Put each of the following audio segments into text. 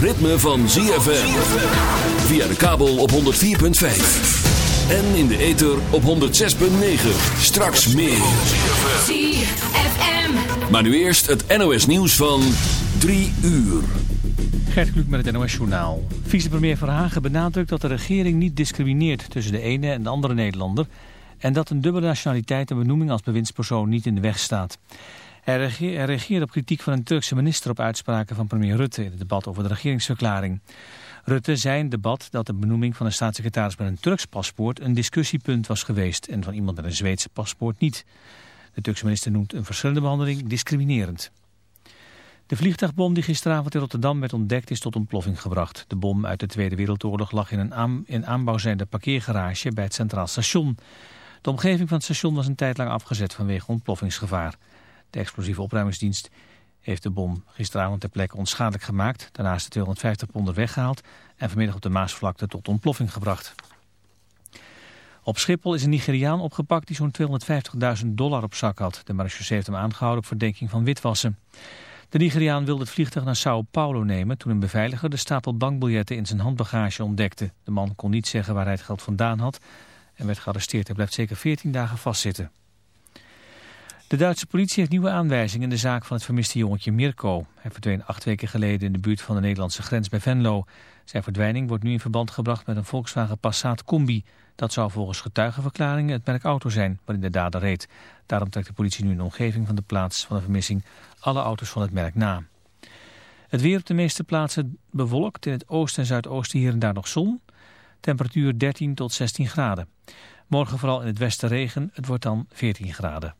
Ritme van ZFM. Via de kabel op 104.5. En in de ether op 106.9. Straks meer. ZFM. Maar nu eerst het NOS nieuws van 3 uur. Gert Kluk met het NOS Journaal. Vicepremier Verhagen benadrukt dat de regering niet discrimineert tussen de ene en de andere Nederlander... en dat een dubbele nationaliteit een benoeming als bewindspersoon niet in de weg staat. Hij reageert op kritiek van een Turkse minister op uitspraken van premier Rutte in het debat over de regeringsverklaring. Rutte zei in het debat dat de benoeming van een staatssecretaris met een Turks paspoort een discussiepunt was geweest en van iemand met een Zweedse paspoort niet. De Turkse minister noemt een verschillende behandeling discriminerend. De vliegtuigbom die gisteravond in Rotterdam werd ontdekt is tot ontploffing gebracht. De bom uit de Tweede Wereldoorlog lag in een in aanbouw zijnde parkeergarage bij het Centraal Station. De omgeving van het station was een tijd lang afgezet vanwege ontploffingsgevaar. De explosieve opruimingsdienst heeft de bom gisteravond ter plekke onschadelijk gemaakt. Daarna is de 250 ponder weggehaald en vanmiddag op de Maasvlakte tot ontploffing gebracht. Op Schiphol is een Nigeriaan opgepakt die zo'n 250.000 dollar op zak had. De marechaussee heeft hem aangehouden op verdenking van witwassen. De Nigeriaan wilde het vliegtuig naar Sao Paulo nemen toen een beveiliger de stapel bankbiljetten in zijn handbagage ontdekte. De man kon niet zeggen waar hij het geld vandaan had en werd gearresteerd. Hij blijft zeker 14 dagen vastzitten. De Duitse politie heeft nieuwe aanwijzingen in de zaak van het vermiste jongetje Mirko. Hij verdween acht weken geleden in de buurt van de Nederlandse grens bij Venlo. Zijn verdwijning wordt nu in verband gebracht met een Volkswagen Passat Combi. Dat zou volgens getuigenverklaringen het merk auto zijn waarin de dader reed. Daarom trekt de politie nu in de omgeving van de plaats van de vermissing alle auto's van het merk na. Het weer op de meeste plaatsen bewolkt. In het oosten en zuidoosten hier en daar nog zon. Temperatuur 13 tot 16 graden. Morgen vooral in het westen regen. Het wordt dan 14 graden.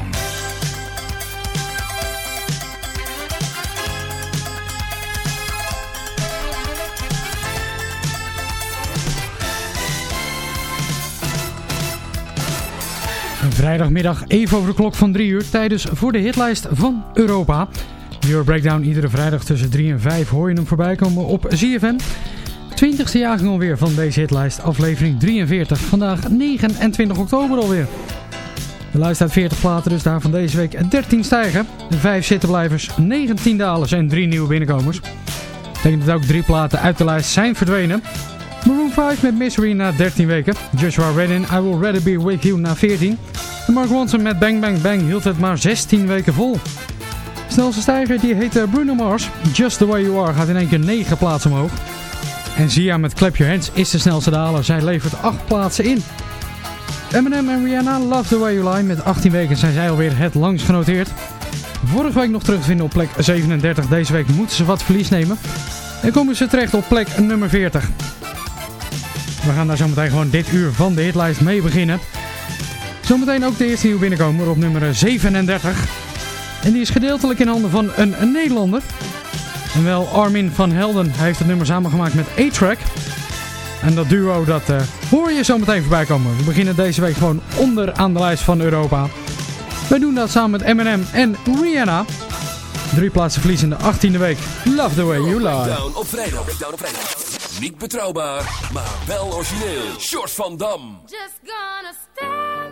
Vrijdagmiddag even over de klok van 3 uur. Tijdens voor de hitlijst van Europa. Euro Breakdown iedere vrijdag tussen 3 en 5 hoor je hem voorbij komen op ZFM. 20ste jaargang alweer van deze hitlijst. Aflevering 43. Vandaag 29 oktober alweer. De lijst uit 40 platen dus daar van deze week 13 stijgen. 5 zittenblijvers, 19 dalers en 3 nieuwe binnenkomers. Betekent dat ook 3 platen uit de lijst zijn verdwenen. Maroon 5 met Misery na 13 weken. Joshua Redden, I Will Rather Be With You na 14. En Mark Ronson met Bang Bang Bang hield het maar 16 weken vol. De snelste stijger die heet eh, Bruno Mars. Just The Way You Are gaat in één keer 9 plaatsen omhoog. En Zia met Clap Your Hands is de snelste daler. Zij levert 8 plaatsen in. Eminem en Rihanna Love The Way You Lie. Met 18 weken zijn zij alweer het langst genoteerd. Vorige week nog terug te vinden op plek 37. Deze week moeten ze wat verlies nemen. En komen ze terecht op plek nummer 40. We gaan daar zometeen gewoon dit uur van de hitlijst mee beginnen. Zometeen ook de eerste nieuw binnenkomer op nummer eh, 37. En die is gedeeltelijk in handen van een, Nederlander. En wel Armin van Helden. Hij heeft het nummer samengemaakt met A-Track. En dat duo dat eh, hoor je zo meteen voorbij komen. We beginnen deze week gewoon onder aan de lijst van Europa. Wij doen dat samen met Eminem en Rihanna. Drie plaatsen verliezen in de 18e week. Love the way you lie. Breakdown op vrijdag. Breakdown. Niet betrouwbaar, maar wel origineel. Shorts van Dam. Just gonna stay.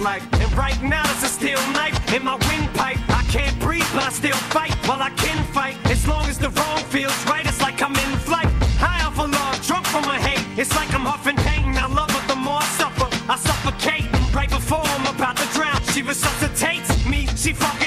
like. And right now there's a steel knife in my windpipe. I can't breathe, but I still fight. Well, I can fight as long as the wrong feels right. It's like I'm in flight. High off a log, drunk from my hate. It's like I'm huffing pain. I love her the more I suffer. I suffocate right before I'm about to drown. She resuscitates me. She fucking.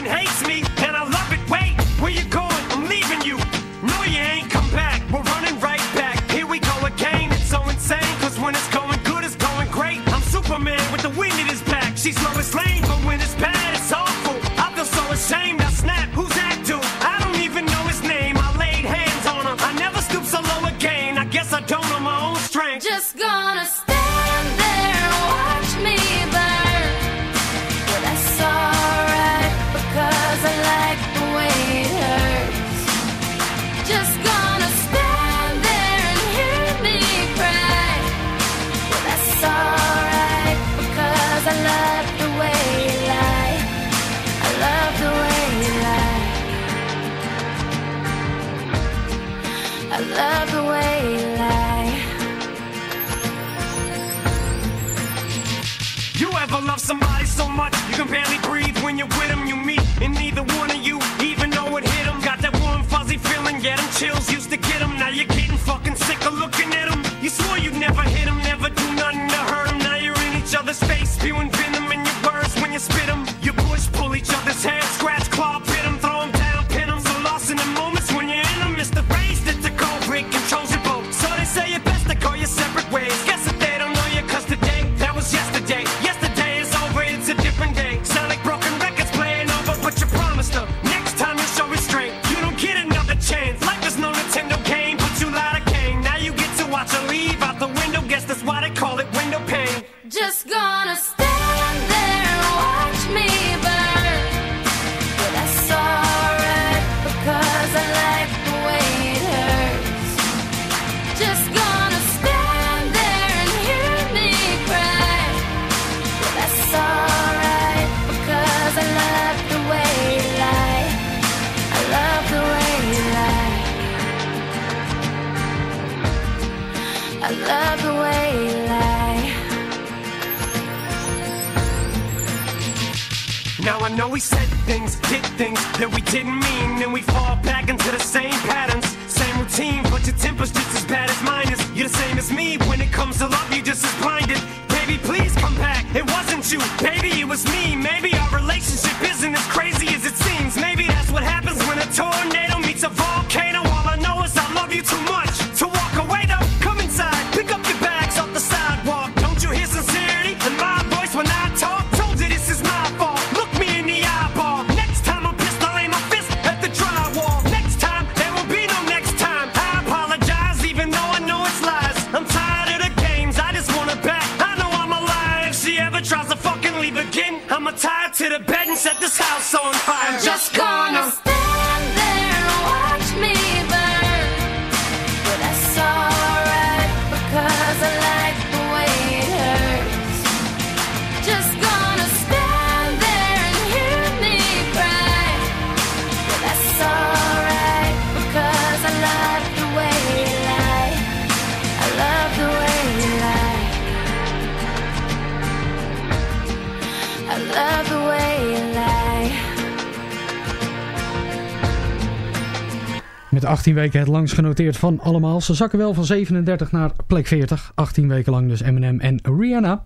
weken het langst genoteerd van allemaal. Ze zakken wel van 37 naar plek 40. 18 weken lang dus Eminem en Rihanna.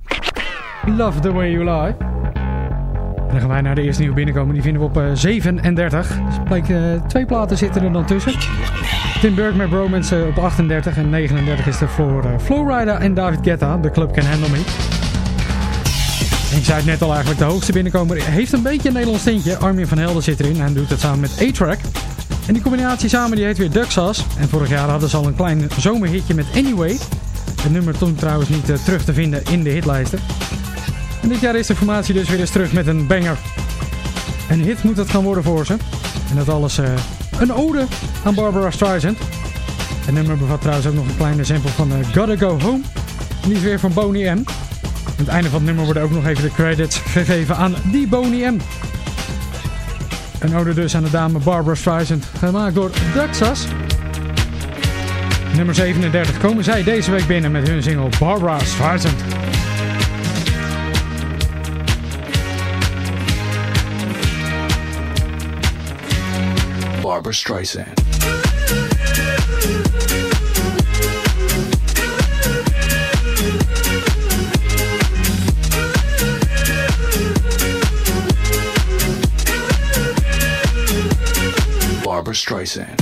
Love the way you lie. Dan gaan wij naar de eerste nieuwe binnenkomen. Die vinden we op eh, 37. Dus plek, eh, twee platen zitten er dan tussen. Tim Burke met Bromance eh, op 38. En 39 is er voor uh, Flowrider en David Guetta. The Club Can Handle Me. Ik zei het net al eigenlijk, de hoogste binnenkomer heeft een beetje een Nederlands tintje. Armin van Helden zit erin en doet het samen met A-Track. En die combinatie samen die heet weer Duxas. En vorig jaar hadden ze al een klein zomerhitje met Anyway. Het nummer toen trouwens niet eh, terug te vinden in de hitlijsten. En dit jaar is de formatie dus weer eens terug met een banger. Een hit moet het gaan worden voor ze. En dat alles eh, een ode aan Barbara Streisand. Het nummer bevat trouwens ook nog een kleine sample van eh, Gotta Go Home. En die is weer van Boney M. Aan het einde van het nummer worden ook nog even de credits gegeven aan die Boney M. Een ode dus aan de dame Barbara Streisand, gemaakt door Daxas. Nummer 37 komen zij deze week binnen met hun single Barbara Streisand. Barbara Streisand. Streisand.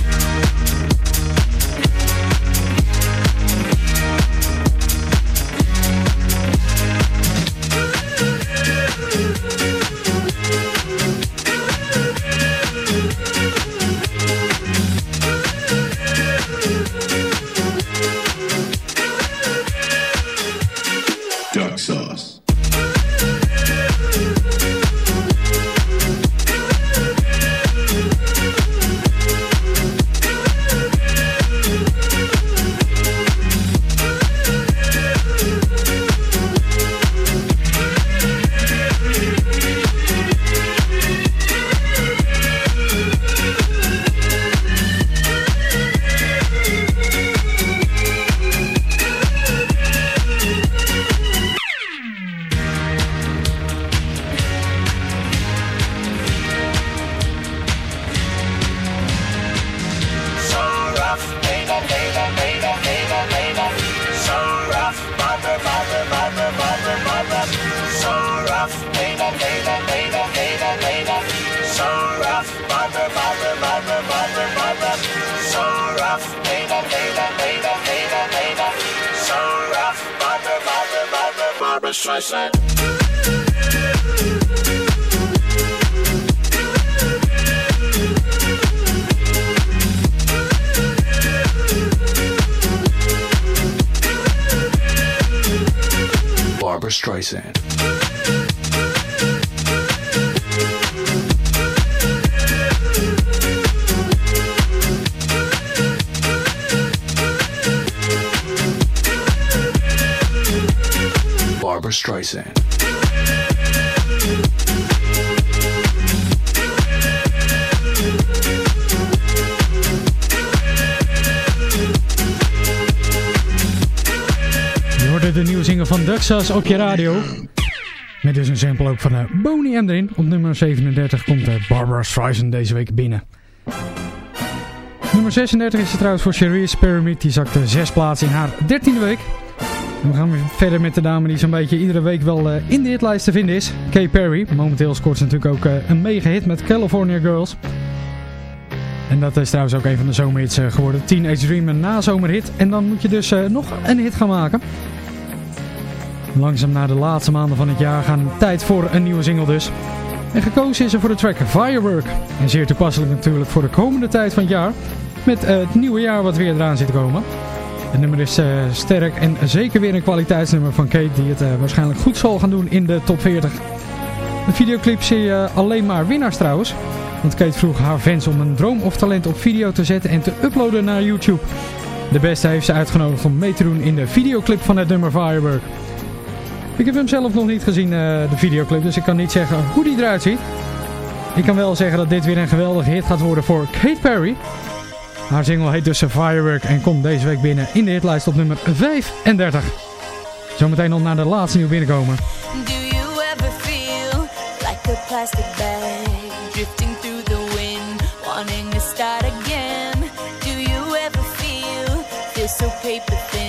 Radio. Met dus een sample ook van uh, Boney M erin. Op nummer 37 komt uh, Barbara Streisand deze week binnen. Nummer 36 is er trouwens voor Cherise Pyramid. Die zakte zes plaatsen in haar 13e week. En we gaan weer verder met de dame die zo'n beetje iedere week wel eh, in de hitlijst te vinden is. Kay Perry. Momenteel scoort ze natuurlijk ook een mega hit met California Girls. En dat is trouwens ook een van de zomerhits geworden. Teenage Dream een nazomerhit. En dan moet je dus nog een hit gaan maken. Langzaam naar de laatste maanden van het jaar gaan. Tijd voor een nieuwe single dus. En gekozen is er voor de track Firework. En zeer toepasselijk natuurlijk voor de komende tijd van het jaar. Met eh, het nieuwe jaar wat weer eraan zit te komen. Het nummer is eh, sterk en zeker weer een kwaliteitsnummer van Kate. Die het eh, waarschijnlijk goed zal gaan doen in de top 40. De videoclip zie je alleen maar winnaars trouwens. Want Kate vroeg haar fans om een droom of talent op video te zetten en te uploaden naar YouTube. De beste heeft ze uitgenodigd om mee te doen in de videoclip van het nummer Firework. Ik heb hem zelf nog niet gezien, eh, de videoclip, dus ik kan niet zeggen hoe die eruit ziet. Ik kan wel zeggen dat dit weer een geweldige hit gaat worden voor Kate Perry. Haar single heet dus Firework en komt deze week binnen in de hitlijst op nummer 35. Zometeen nog naar de laatste nieuw binnenkomen. Do you ever feel like a plastic bag drifting through the wind, wanting to start again? Do you ever feel feel so paper thin,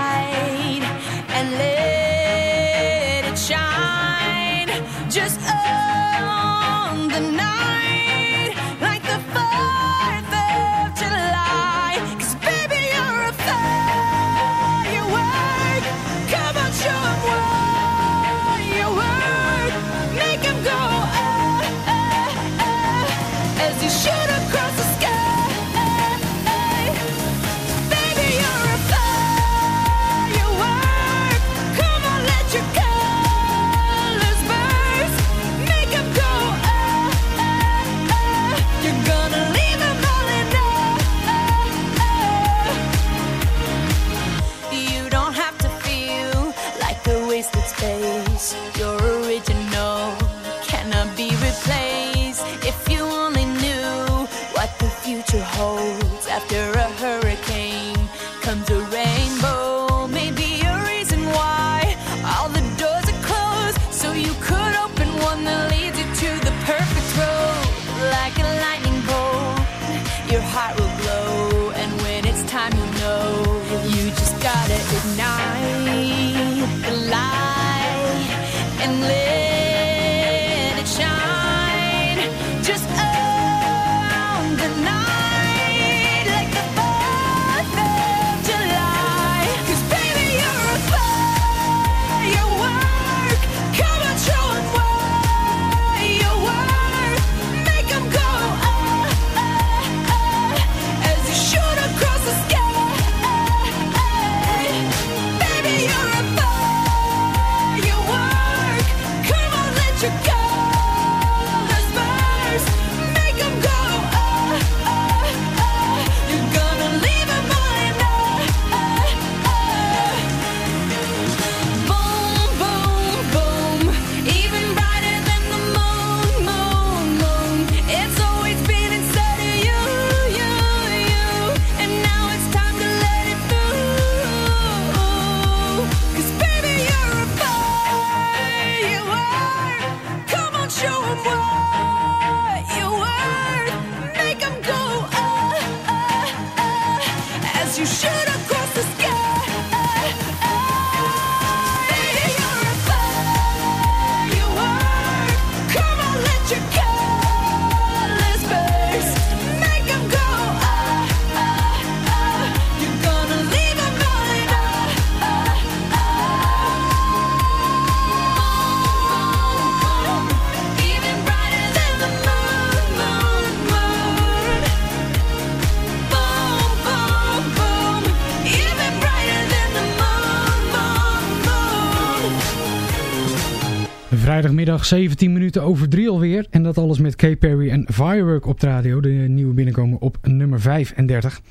Vrijdagmiddag 17 minuten over 3 alweer. En dat alles met Kay Perry en Firework op de radio. De nieuwe binnenkomen op nummer 35.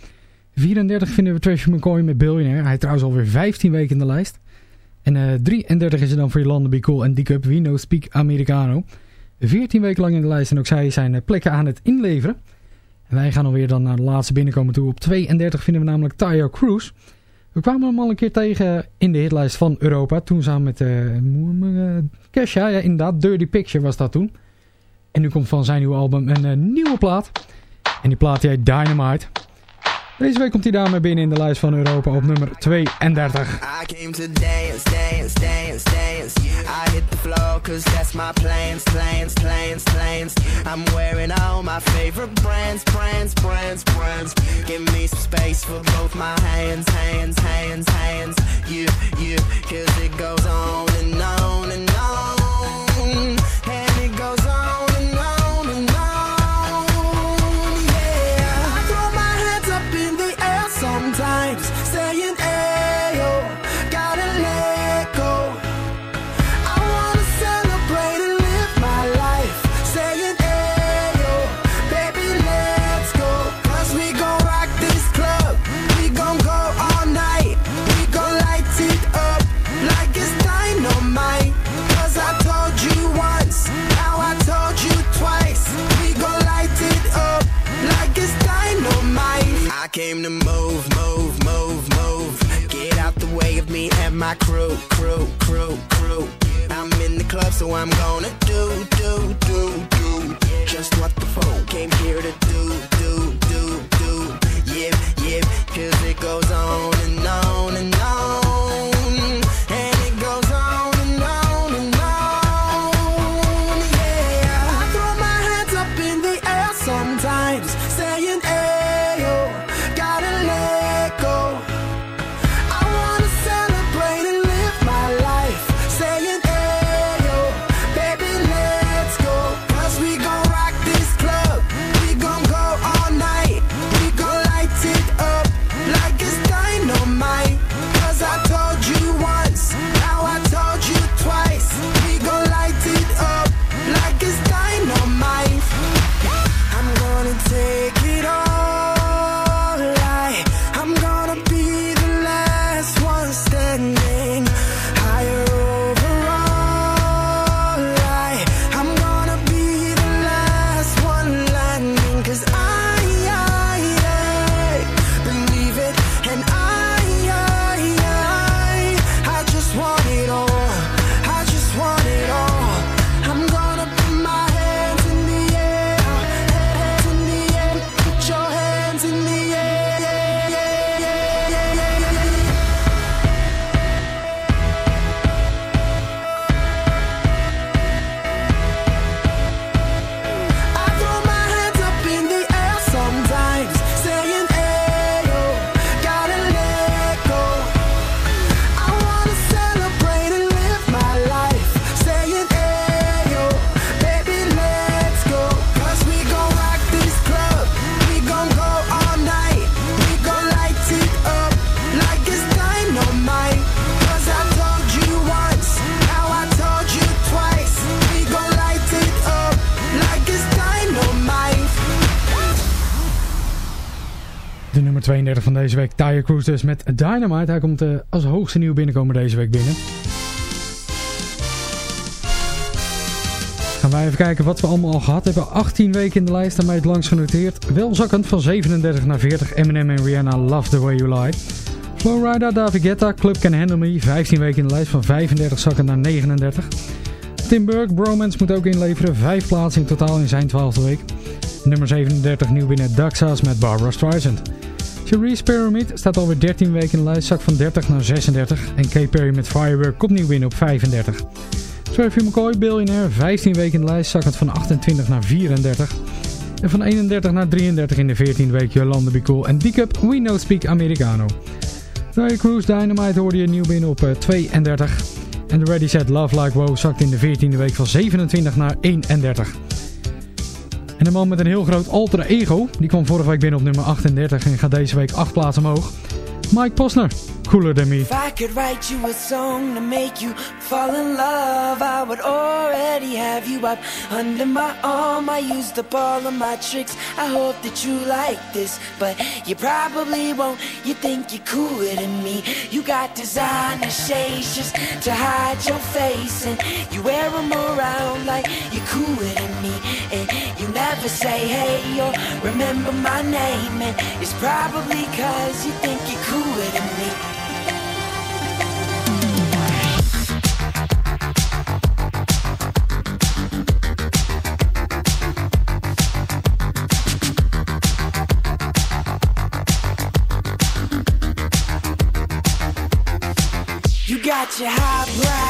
34 vinden we Treasure McCoy met Billionaire. Hij is trouwens alweer 15 weken in de lijst. En eh 33 is er dan voor Jolanda Be Cool en D-Cup We No Speak Americano. 14 weken lang in de lijst en ook zij zijn eh, plekken aan het inleveren. En wij gaan alweer dan naar de laatste binnenkomen toe. Op 32 vinden we namelijk Tayo Cruz. We kwamen hem al een keer tegen in de hitlijst van Europa. Toen samen met uh, Kesha. Ja, inderdaad. Dirty Picture was dat toen. En nu komt van zijn nieuwe album een eh, nieuwe plaat. En die plaat heet Dynamite. Deze week komt hij daarmee binnen in de lijst van Europa op nummer 32. I came to dance, dance, dance, dance. I hit the floor cause that's my plans, plans, plans, plans. I'm wearing all my favorite brands, brands, brands, brands. Give me some space for both my hands, hands, hands, hands. You, you, cause it goes on and on and on. And Cruise dus met Dynamite. Hij komt eh, als hoogste nieuw binnenkomen deze week binnen. Gaan wij even kijken wat we allemaal al gehad hebben. 18 weken in de lijst, daarmee het langs genoteerd. Wel zakkend van 37 naar 40. Eminem en Rihanna, Love The Way You Lie. Flowrider, David Guetta, Club Can Handle Me. 15 weken in de lijst, van 35 zakkend naar 39. Tim Burke, Bromance moet ook inleveren. 5 plaatsen in totaal in zijn 12e week. Nummer 37 nieuw binnen Daxas met Barbara Streisand. Cherise Pyramid staat alweer 13 weken in de lijst, zak van 30 naar 36. En K. Perry met Firework komt nieuw binnen op 35. Travis McCoy, Billionaire, 15 weken in de lijst, zakkend van 28 naar 34. En van 31 naar 33 in de 14e week Jolanda Be Cool en D-Cup We No Speak Americano. Ray Cruise Dynamite hoorde je nieuw binnen op eh, 32. En de Ready Set Love Like Wow zakt in de 14e week van 27 naar 31. En een man met een heel groot alter ego, die kwam vorige week binnen op nummer 38 en gaat deze week 8 plaatsen omhoog. Mike Posner, Cooler Than Me. If I could write you a song to make you fall in love, I would already have you up under my arm. I used up all of my tricks. I hope that you like this, but you probably won't. You think you're cooler than me. You got designer shades just to hide your face, and you wear them around like you're cooler than me. And never say hey or remember my name, and it's probably cause you think you're cooler than me. You got your high highbrow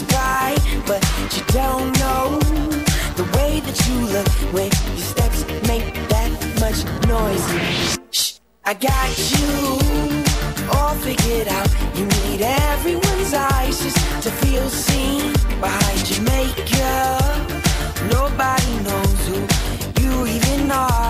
is but you don't know the way that you look when your steps make that much noise. Shh, I got you all figured out. You need everyone's eyes just to feel seen behind your makeup. Nobody knows who you even are.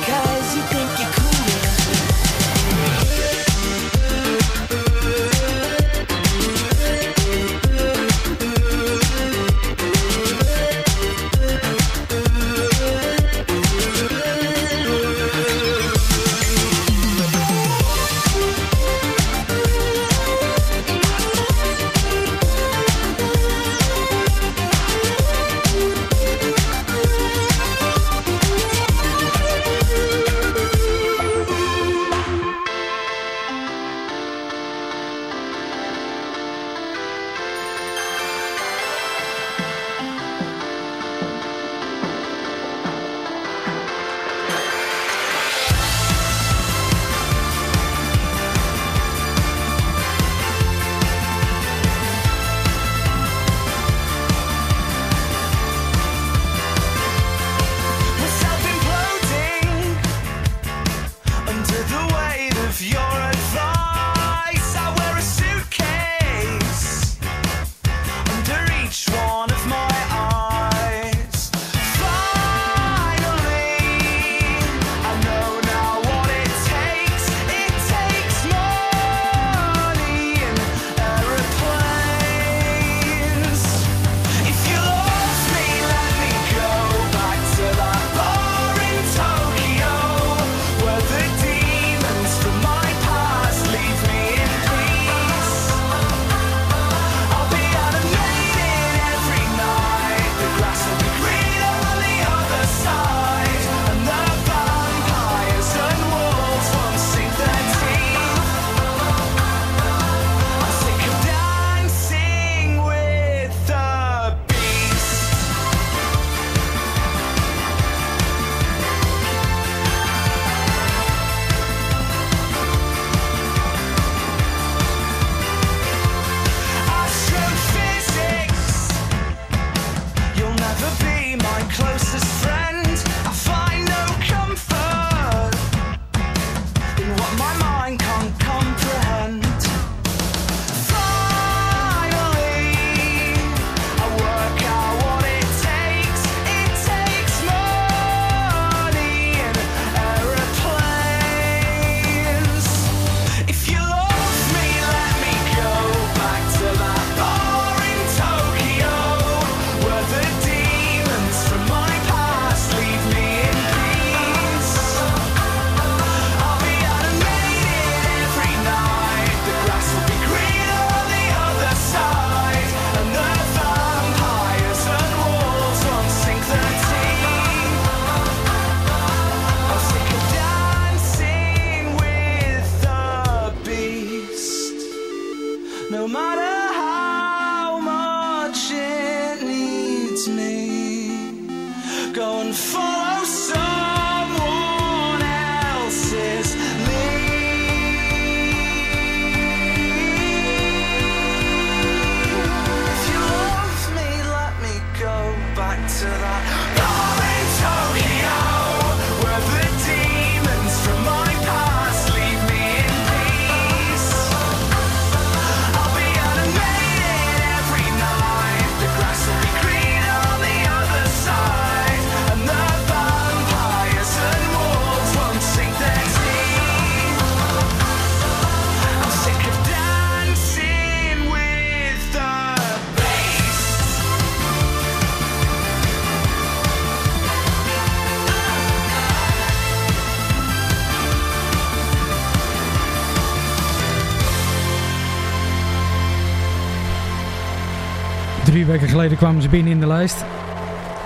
kwamen ze binnen in de lijst.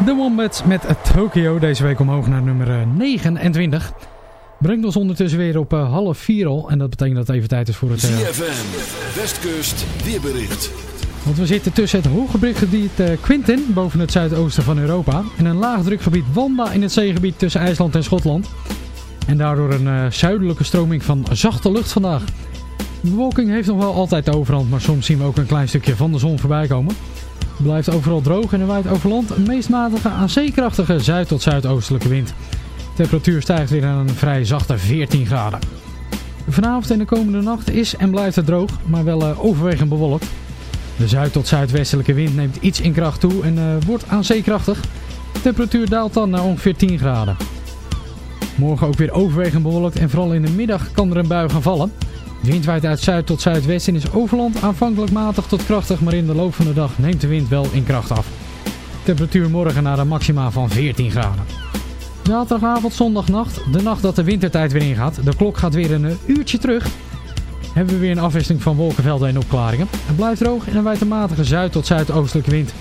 The Wombats met Tokyo, deze week omhoog naar nummer 29. Brengt ons ondertussen weer op uh, half vier al. En dat betekent dat het even tijd is voor het... Uh... ZFM, Westkust, weerbericht. Want we zitten tussen het hooggebied uh, Quintin, boven het zuidoosten van Europa. En een laagdrukgebied Wanda in het zeegebied tussen IJsland en Schotland. En daardoor een zuidelijke stroming van zachte lucht vandaag. De bewolking heeft nog wel altijd de overhand, maar soms zien we ook een klein stukje van de zon voorbij komen. Blijft overal droog en er waait over land een meest matige aan zuid- tot zuidoostelijke wind. De temperatuur stijgt weer naar een vrij zachte 14 graden. Vanavond en de komende nacht is en blijft het droog, maar wel uh, overwegend bewolkt. De zuid- tot zuidwestelijke wind neemt iets in kracht toe en uh, wordt aan zeekrachtig. De temperatuur daalt dan naar ongeveer 10 graden. Morgen ook weer overwegend bewolkt en vooral in de middag kan er een bui gaan vallen. De wind waait uit zuid tot zuidwest en is overland aanvankelijk matig tot krachtig, maar in de loop van de dag neemt de wind wel in kracht af. Temperatuur morgen naar een maxima van 14 graden. Zaterdagavond, zondagnacht, de nacht dat de wintertijd weer ingaat. De klok gaat weer een uurtje terug. Hebben we weer een afwisseling van wolkenvelden en opklaringen. Het blijft droog en er waait een matige zuid- tot zuidoostelijke wind.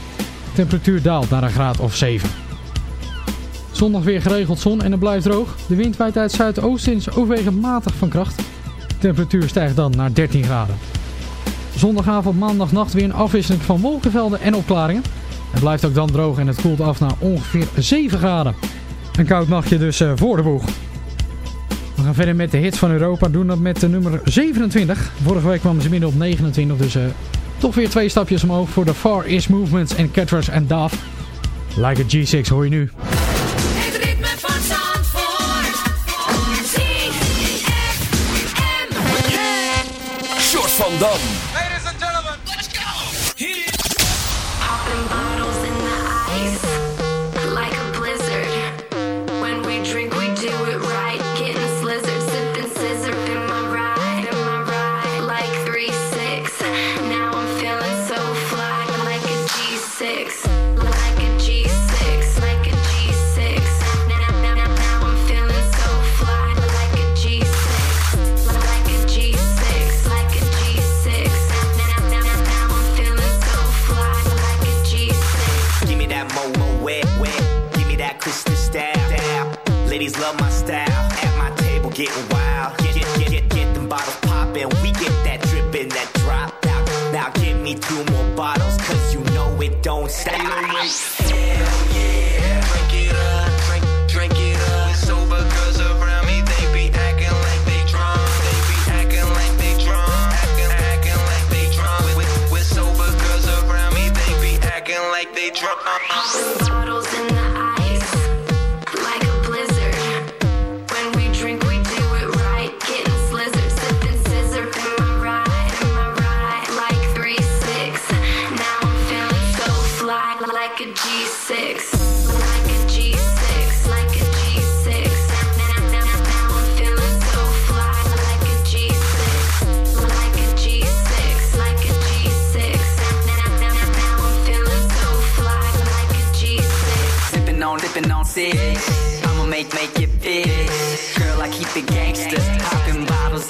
temperatuur daalt naar een graad of 7. Zondag weer geregeld zon en het blijft droog. De wind waait uit zuidoosten en is overwegend matig van kracht. Temperatuur stijgt dan naar 13 graden. Zondagavond, maandagnacht weer een afwisseling van wolkenvelden en opklaringen. Het blijft ook dan droog en het koelt af naar ongeveer 7 graden. Een koud nachtje dus uh, voor de boeg. We gaan verder met de hits van Europa. Doen dat met de nummer 27. Vorige week kwamen ze binnen op 29. Dus uh, toch weer twee stapjes omhoog voor de Far East Movements en Catras en Daf. Like a G6 hoor je nu. Dam. Get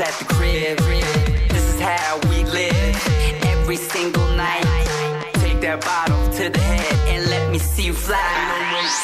at the crib. This is how we live. Every single night. Take that bottle to the head and let me see you fly.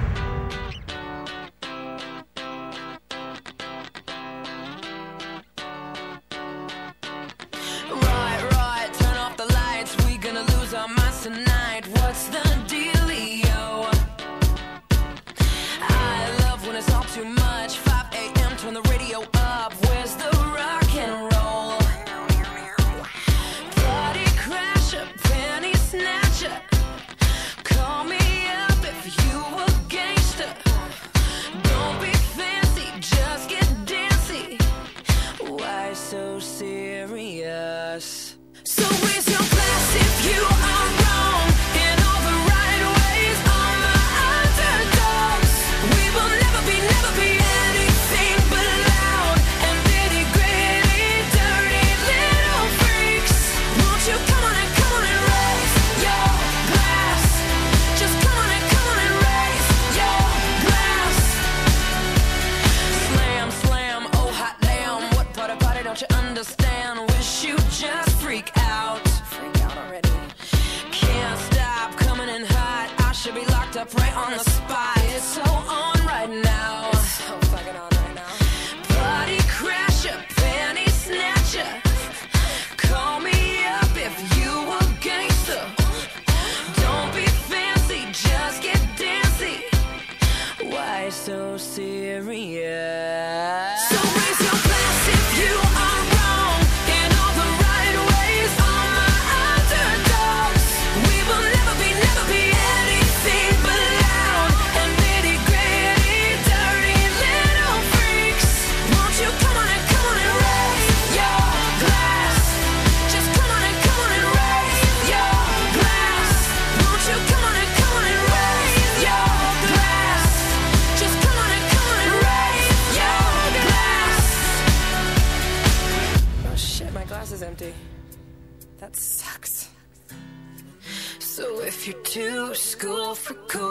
cool.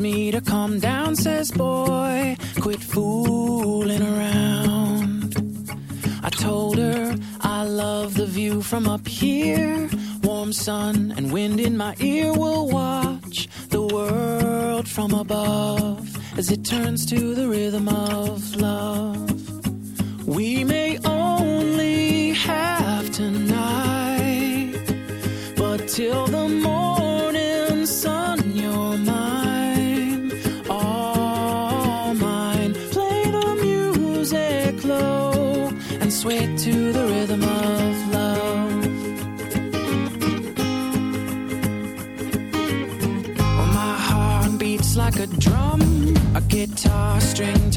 me to calm down, says boy.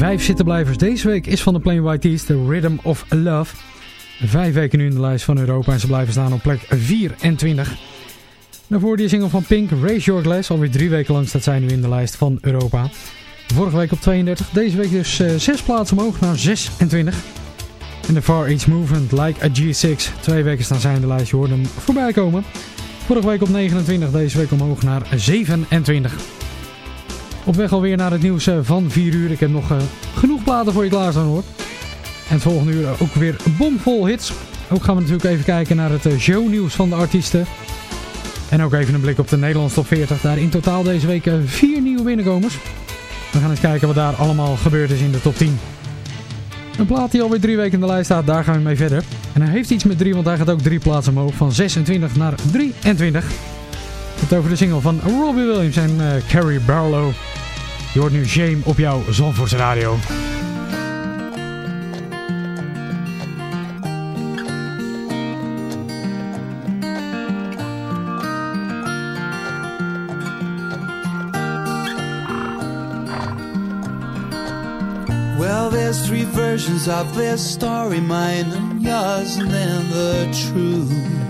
vijf zittenblijvers deze week is van de Plain White The Rhythm of Love. Vijf weken nu in de lijst van Europa en ze blijven staan op plek 24. Daarvoor die single van Pink, Raise Your Glass. Alweer drie weken lang staat zij nu in de lijst van Europa. Vorige week op 32, deze week dus eh, zes plaatsen omhoog naar 26. En de Far East Movement, Like a G6. Twee weken staan zij in de lijst, je hoort hem voorbij komen. Vorige week op 29, deze week omhoog naar 27. Op weg alweer naar het nieuws eh, van 4 uur. Ik heb nog eh, genoeg platen voor je klaarstaan hoor. En het volgende uur ook weer bomvol hits. Ook gaan we natuurlijk even kijken naar het eh, shownieuws van de artiesten. En ook even een blik op de Nederlandse top 40. Daar in totaal deze week vier nieuwe binnenkomers. We gaan eens kijken wat daar allemaal gebeurd is in de top 10. Een plaat die alweer drie weken in de lijst staat, daar gaan we mee verder. En hij heeft iets met drie, want hij gaat ook drie plaatsen omhoog. Van 26 naar 23. Het over de single van Robbie Williams en eh, Carrie Barlow. Je hoort nu Shame op jouw Zandvoortse radio. Well, there's three versions of this story mine and yours, and then the truth.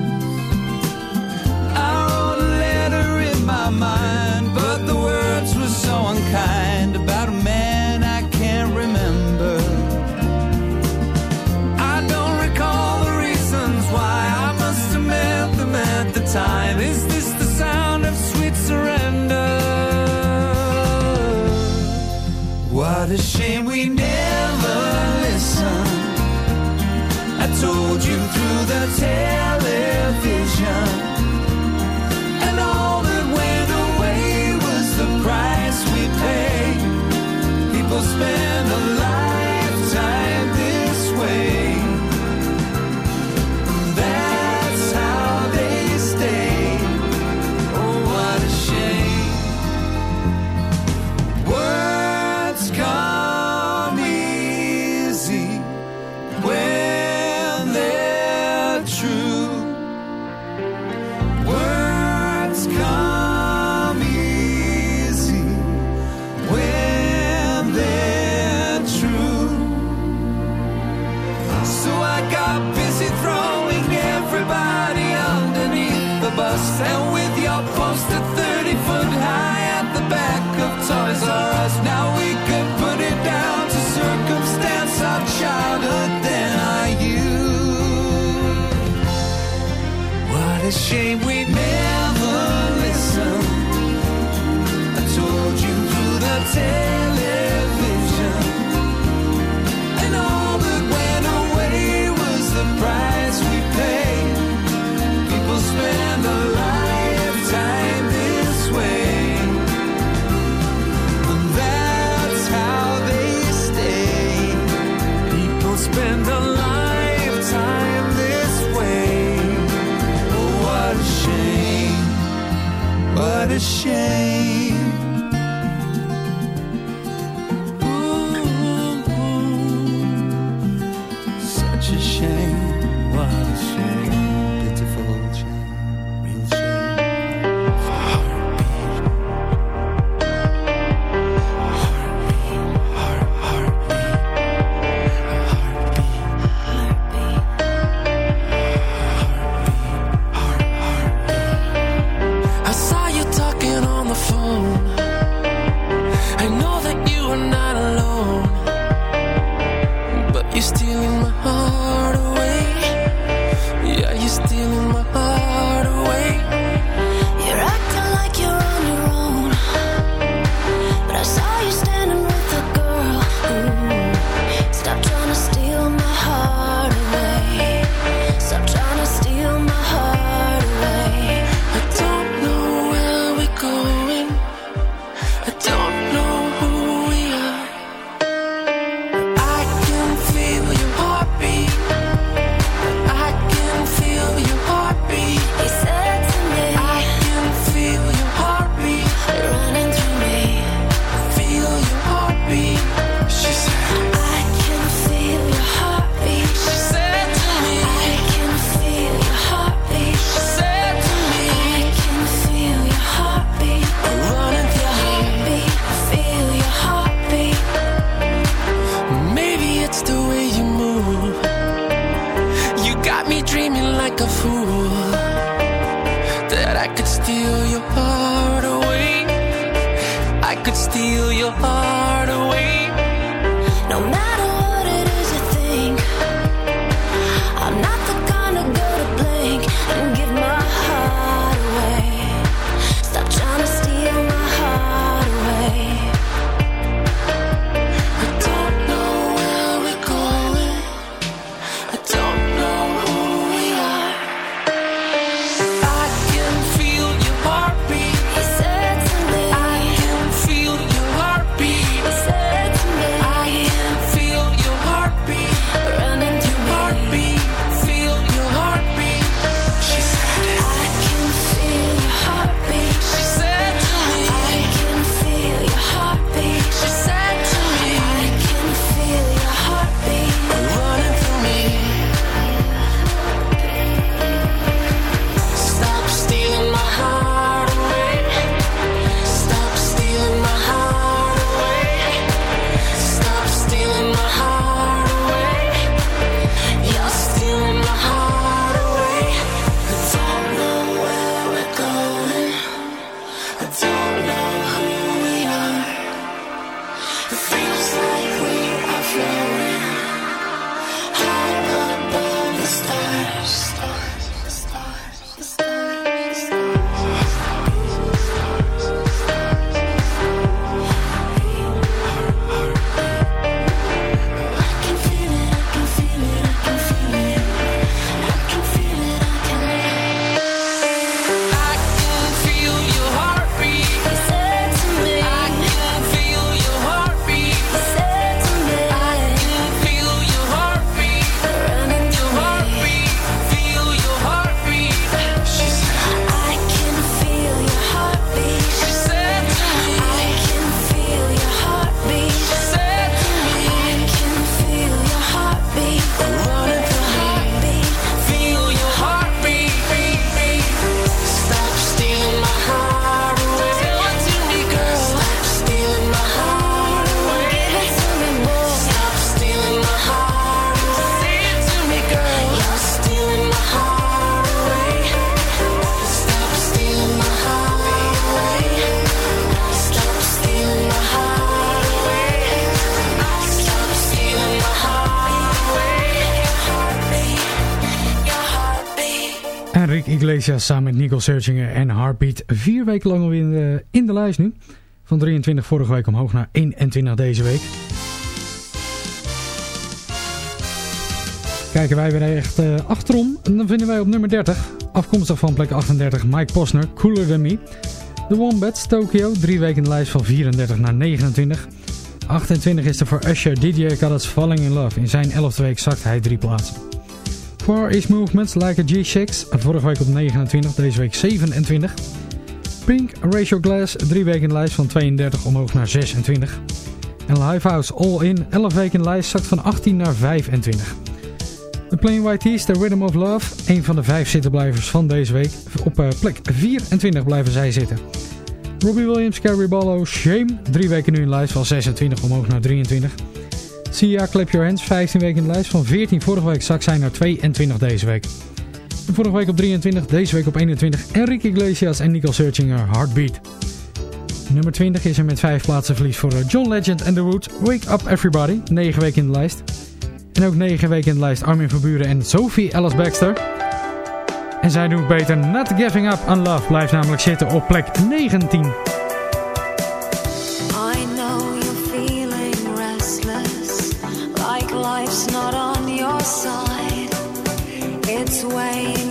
What a shame we never listened. I told you through the television. And all that went away was the price we paid. People spend shame Iglesias samen met Nico Searchinger en Heartbeat. Vier weken lang alweer in de, in de lijst nu. Van 23 vorige week omhoog naar 21 deze week. Kijken wij weer echt eh, achterom. En dan vinden wij op nummer 30. Afkomstig van plek 38 Mike Posner, Cooler Than Me. The Wombats, Tokyo. Drie weken in de lijst van 34 naar 29. 28 is er voor Usher, DJ Khaled's Falling in Love. In zijn 11e week zakt hij drie plaatsen. Far East Movements, Like a G6. Vorige week op 29, deze week 27. Pink, Ratio Glass, drie weken in lijst van 32 omhoog naar 26. En Lifehouse All In, 11 weken in lijst, zakt van 18 naar 25. De Plain White The Rhythm of Love, een van de vijf zittenblijvers van deze week. Op eh, plek 24 blijven zij zitten. Robbie Williams, Carrie Ballo, Shame, drie weken nu in lijst van 26 omhoog naar 23. Sia, Clap Your Hands, 15 weken in de lijst. Van 14 vorige week zak zij naar 22 deze week. En vorige week op 23, deze week op 21. Enrique Iglesias en Nicole Searchinger, Heartbeat. Nummer 20 is er met 5 plaatsen verlies voor eh, John Legend and The Roots. Wake Up Everybody, 9 weken in de lijst. En ook 9 weken in de lijst Armin van Buren en Sophie Alice Baxter. En zij doen beter. Not Giving Up on Love blijft namelijk zitten op plek 19. away